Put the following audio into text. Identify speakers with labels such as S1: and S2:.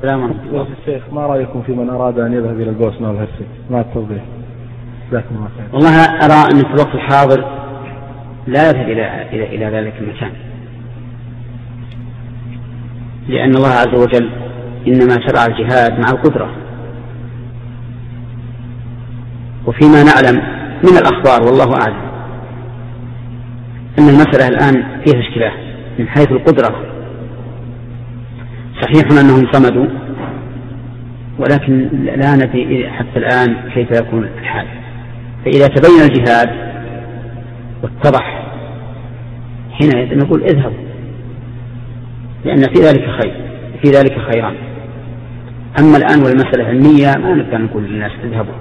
S1: السلام عليكم
S2: الشيخ ما رأيكم في من أراد أن يذهب إلى البوسنه والهرسك؟ ما التوضيح؟
S1: جزاكم الله خير. والله أرى أن في الوقت الحاضر لا يذهب إلى إلى إلى ذلك المكان. لأن الله عز وجل إنما شرع الجهاد مع القدرة. وفيما نعلم من الأخبار والله أعلم أن المسألة الآن فيها اشكالات من حيث القدرة صحيح أنهم صمدوا ولكن لا ندري حتى الآن كيف يكون الحال. فإذا تبين الجهاد واتضح حينئذ نقول اذهبوا لأن في ذلك خير في ذلك خيران. أما الآن والمسألة علمية ما نقدر نقول للناس اذهبوا.